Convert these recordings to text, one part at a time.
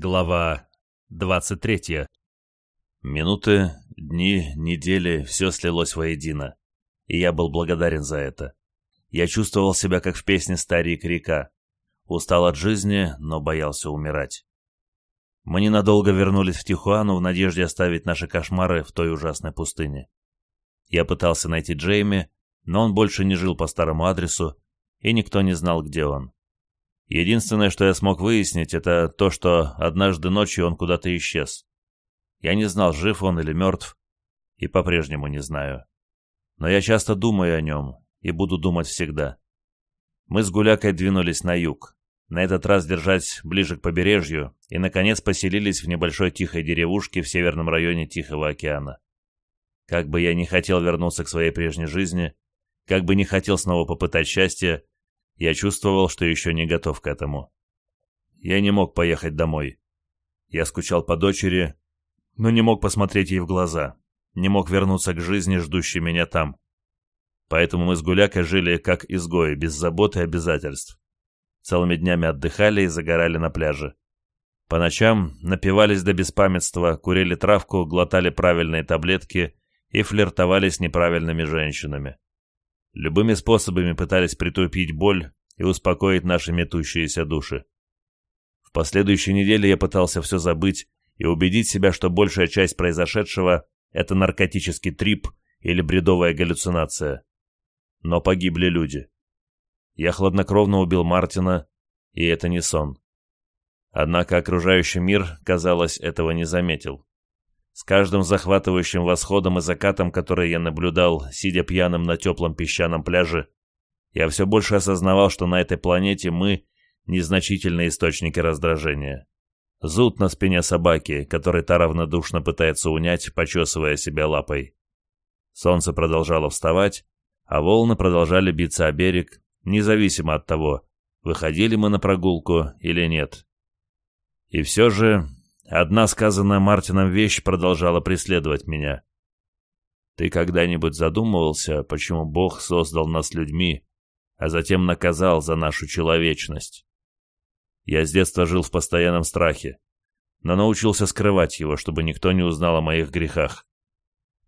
Глава 23. Минуты, дни, недели, все слилось воедино. И я был благодарен за это. Я чувствовал себя, как в песне «Старик река». Устал от жизни, но боялся умирать. Мы ненадолго вернулись в Тихуану в надежде оставить наши кошмары в той ужасной пустыне. Я пытался найти Джейми, но он больше не жил по старому адресу, и никто не знал, где он. Единственное, что я смог выяснить, это то, что однажды ночью он куда-то исчез. Я не знал, жив он или мертв, и по-прежнему не знаю. Но я часто думаю о нем и буду думать всегда. Мы с Гулякой двинулись на юг, на этот раз держать ближе к побережью, и, наконец, поселились в небольшой тихой деревушке в северном районе Тихого океана. Как бы я не хотел вернуться к своей прежней жизни, как бы не хотел снова попытать счастье, я чувствовал, что еще не готов к этому. Я не мог поехать домой. Я скучал по дочери, но не мог посмотреть ей в глаза, не мог вернуться к жизни, ждущей меня там. Поэтому мы с Гуляка жили как изгои, без забот и обязательств. Целыми днями отдыхали и загорали на пляже. По ночам напивались до беспамятства, курили травку, глотали правильные таблетки и флиртовали с неправильными женщинами. Любыми способами пытались притупить боль, и успокоит наши метущиеся души. В последующей неделе я пытался все забыть и убедить себя, что большая часть произошедшего – это наркотический трип или бредовая галлюцинация. Но погибли люди. Я хладнокровно убил Мартина, и это не сон. Однако окружающий мир, казалось, этого не заметил. С каждым захватывающим восходом и закатом, который я наблюдал, сидя пьяным на теплом песчаном пляже, я все больше осознавал, что на этой планете мы — незначительные источники раздражения. Зуд на спине собаки, который та равнодушно пытается унять, почесывая себя лапой. Солнце продолжало вставать, а волны продолжали биться о берег, независимо от того, выходили мы на прогулку или нет. И все же одна сказанная Мартином вещь продолжала преследовать меня. Ты когда-нибудь задумывался, почему Бог создал нас людьми, а затем наказал за нашу человечность. Я с детства жил в постоянном страхе, но научился скрывать его, чтобы никто не узнал о моих грехах.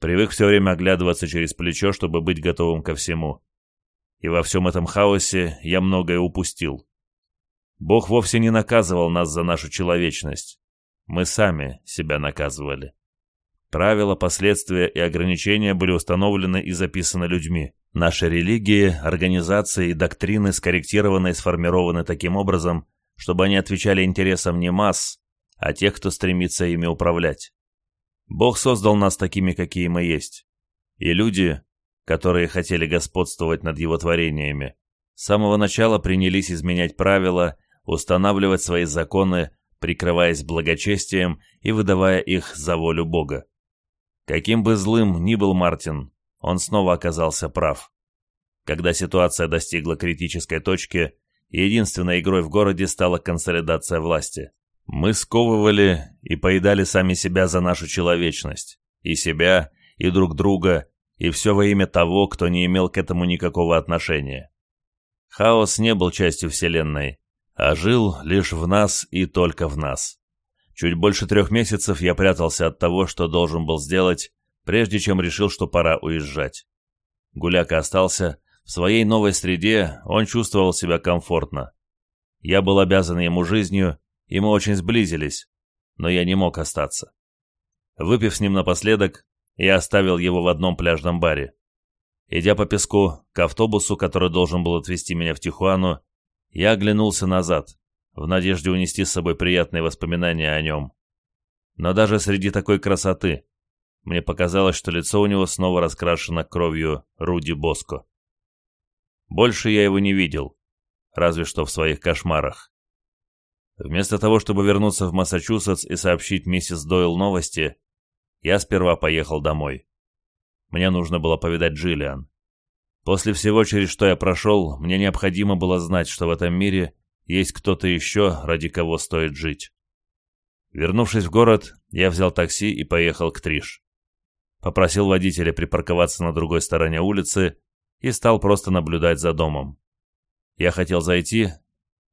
Привык все время оглядываться через плечо, чтобы быть готовым ко всему. И во всем этом хаосе я многое упустил. Бог вовсе не наказывал нас за нашу человечность. Мы сами себя наказывали. Правила, последствия и ограничения были установлены и записаны людьми. Наши религии, организации и доктрины скорректированы и сформированы таким образом, чтобы они отвечали интересам не масс, а тех, кто стремится ими управлять. Бог создал нас такими, какие мы есть. И люди, которые хотели господствовать над его творениями, с самого начала принялись изменять правила, устанавливать свои законы, прикрываясь благочестием и выдавая их за волю Бога. Каким бы злым ни был Мартин, он снова оказался прав. Когда ситуация достигла критической точки, единственной игрой в городе стала консолидация власти. Мы сковывали и поедали сами себя за нашу человечность. И себя, и друг друга, и все во имя того, кто не имел к этому никакого отношения. Хаос не был частью Вселенной, а жил лишь в нас и только в нас. Чуть больше трех месяцев я прятался от того, что должен был сделать, прежде чем решил, что пора уезжать. Гуляк остался. В своей новой среде он чувствовал себя комфортно. Я был обязан ему жизнью, и мы очень сблизились, но я не мог остаться. Выпив с ним напоследок, я оставил его в одном пляжном баре. Идя по песку к автобусу, который должен был отвезти меня в Тихуану, я оглянулся назад, в надежде унести с собой приятные воспоминания о нем. Но даже среди такой красоты мне показалось, что лицо у него снова раскрашено кровью Руди Боско. Больше я его не видел, разве что в своих кошмарах. Вместо того, чтобы вернуться в Массачусетс и сообщить миссис Дойл новости, я сперва поехал домой. Мне нужно было повидать Джиллиан. После всего, через что я прошел, мне необходимо было знать, что в этом мире есть кто-то еще, ради кого стоит жить. Вернувшись в город, я взял такси и поехал к Триш попросил водителя припарковаться на другой стороне улицы и стал просто наблюдать за домом. Я хотел зайти,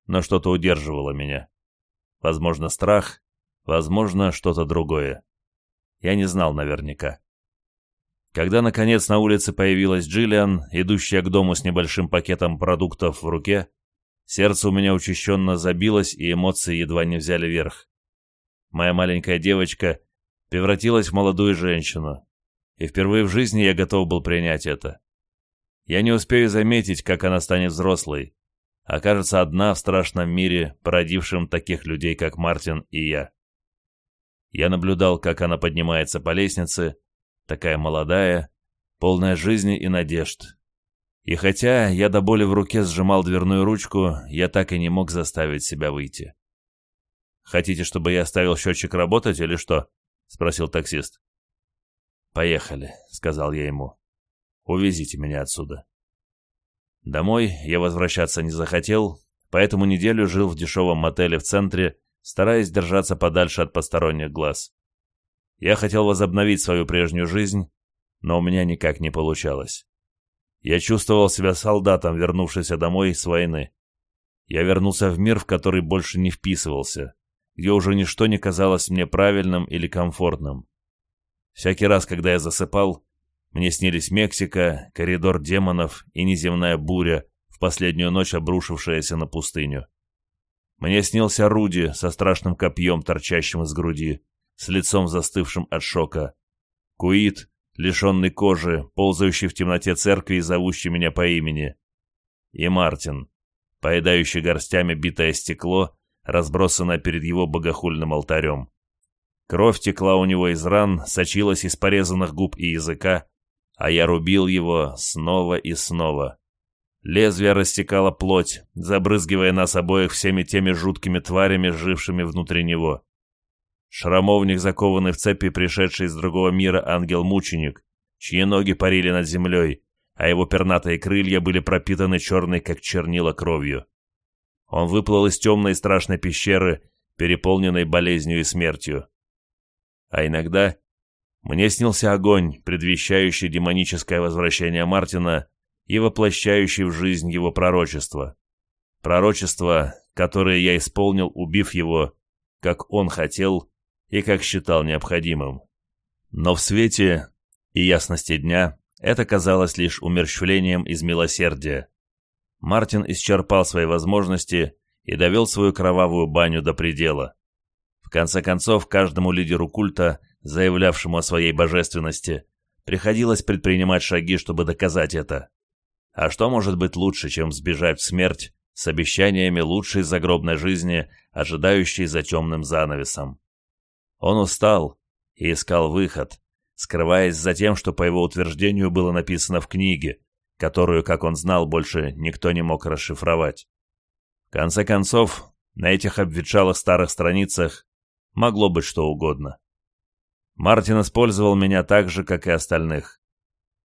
но что-то удерживало меня. Возможно, страх, возможно, что-то другое. Я не знал наверняка. Когда, наконец, на улице появилась Джиллиан, идущая к дому с небольшим пакетом продуктов в руке, сердце у меня учащенно забилось, и эмоции едва не взяли верх. Моя маленькая девочка превратилась в молодую женщину, и впервые в жизни я готов был принять это. Я не успею заметить, как она станет взрослой, а окажется одна в страшном мире, породившем таких людей, как Мартин и я. Я наблюдал, как она поднимается по лестнице, такая молодая, полная жизни и надежд. И хотя я до боли в руке сжимал дверную ручку, я так и не мог заставить себя выйти. «Хотите, чтобы я оставил счетчик работать или что?» — спросил таксист. «Поехали», — сказал я ему. «Увезите меня отсюда». Домой я возвращаться не захотел, поэтому неделю жил в дешевом мотеле в центре, стараясь держаться подальше от посторонних глаз. Я хотел возобновить свою прежнюю жизнь, но у меня никак не получалось. Я чувствовал себя солдатом, вернувшимся домой с войны. Я вернулся в мир, в который больше не вписывался, где уже ничто не казалось мне правильным или комфортным. Всякий раз, когда я засыпал, мне снились Мексика, коридор демонов и неземная буря, в последнюю ночь обрушившаяся на пустыню. Мне снился Руди со страшным копьем, торчащим из груди, с лицом застывшим от шока. Куит, лишенный кожи, ползающий в темноте церкви и зовущий меня по имени. И Мартин, поедающий горстями битое стекло, разбросанное перед его богохульным алтарем. Кровь текла у него из ран, сочилась из порезанных губ и языка, а я рубил его снова и снова. Лезвие растекало плоть, забрызгивая нас обоих всеми теми жуткими тварями, жившими внутри него. Шрамовник, закованный в цепи, пришедший из другого мира ангел-мученик, чьи ноги парили над землей, а его пернатые крылья были пропитаны черной, как чернила, кровью. Он выплыл из темной и страшной пещеры, переполненной болезнью и смертью. А иногда мне снился огонь, предвещающий демоническое возвращение Мартина и воплощающий в жизнь его пророчество. Пророчество, которое я исполнил, убив его, как он хотел и как считал необходимым. Но в свете и ясности дня это казалось лишь умерщвлением из милосердия. Мартин исчерпал свои возможности и довел свою кровавую баню до предела конце концов, каждому лидеру культа, заявлявшему о своей божественности, приходилось предпринимать шаги, чтобы доказать это. А что может быть лучше, чем сбежать в смерть с обещаниями лучшей загробной жизни, ожидающей за темным занавесом? Он устал и искал выход, скрываясь за тем, что по его утверждению было написано в книге, которую, как он знал, больше никто не мог расшифровать. В конце концов, на этих обветшалых старых страницах могло быть что угодно. Мартин использовал меня так же, как и остальных.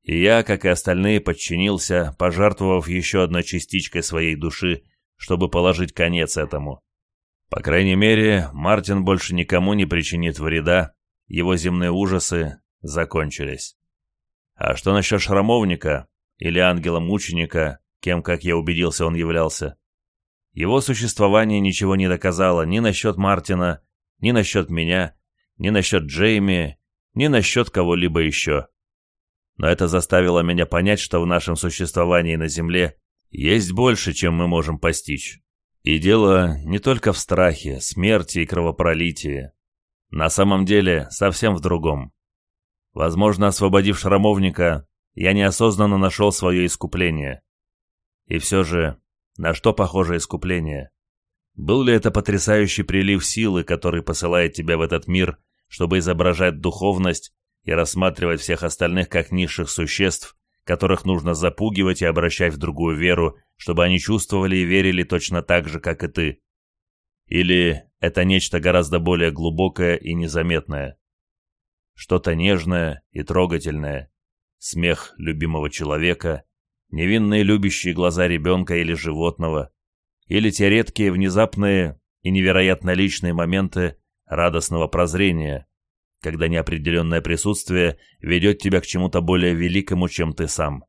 И я, как и остальные, подчинился, пожертвовав еще одной частичкой своей души, чтобы положить конец этому. По крайней мере, Мартин больше никому не причинит вреда, его земные ужасы закончились. А что насчет шрамовника или ангела-мученика, кем, как я убедился, он являлся? Его существование ничего не доказало ни насчет Мартина, ни насчет меня, ни насчет Джейми, ни насчет кого-либо еще. Но это заставило меня понять, что в нашем существовании на Земле есть больше, чем мы можем постичь. И дело не только в страхе, смерти и кровопролитии. На самом деле совсем в другом. Возможно, освободив шрамовника, я неосознанно нашел свое искупление. И все же, на что похоже искупление? Был ли это потрясающий прилив силы, который посылает тебя в этот мир, чтобы изображать духовность и рассматривать всех остальных как низших существ, которых нужно запугивать и обращать в другую веру, чтобы они чувствовали и верили точно так же, как и ты? Или это нечто гораздо более глубокое и незаметное? Что-то нежное и трогательное, смех любимого человека, невинные любящие глаза ребенка или животного – или те редкие внезапные и невероятно личные моменты радостного прозрения, когда неопределенное присутствие ведет тебя к чему-то более великому, чем ты сам.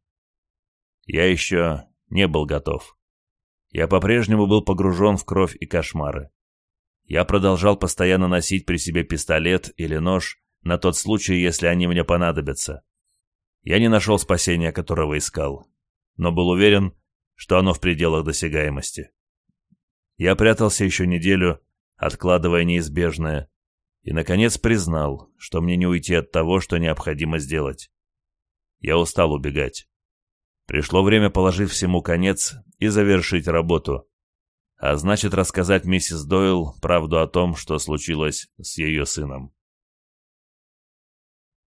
Я еще не был готов. Я по-прежнему был погружен в кровь и кошмары. Я продолжал постоянно носить при себе пистолет или нож на тот случай, если они мне понадобятся. Я не нашел спасения, которого искал, но был уверен, что оно в пределах досягаемости. Я прятался еще неделю, откладывая неизбежное, и, наконец, признал, что мне не уйти от того, что необходимо сделать. Я устал убегать. Пришло время положить всему конец и завершить работу. А значит, рассказать миссис Дойл правду о том, что случилось с ее сыном.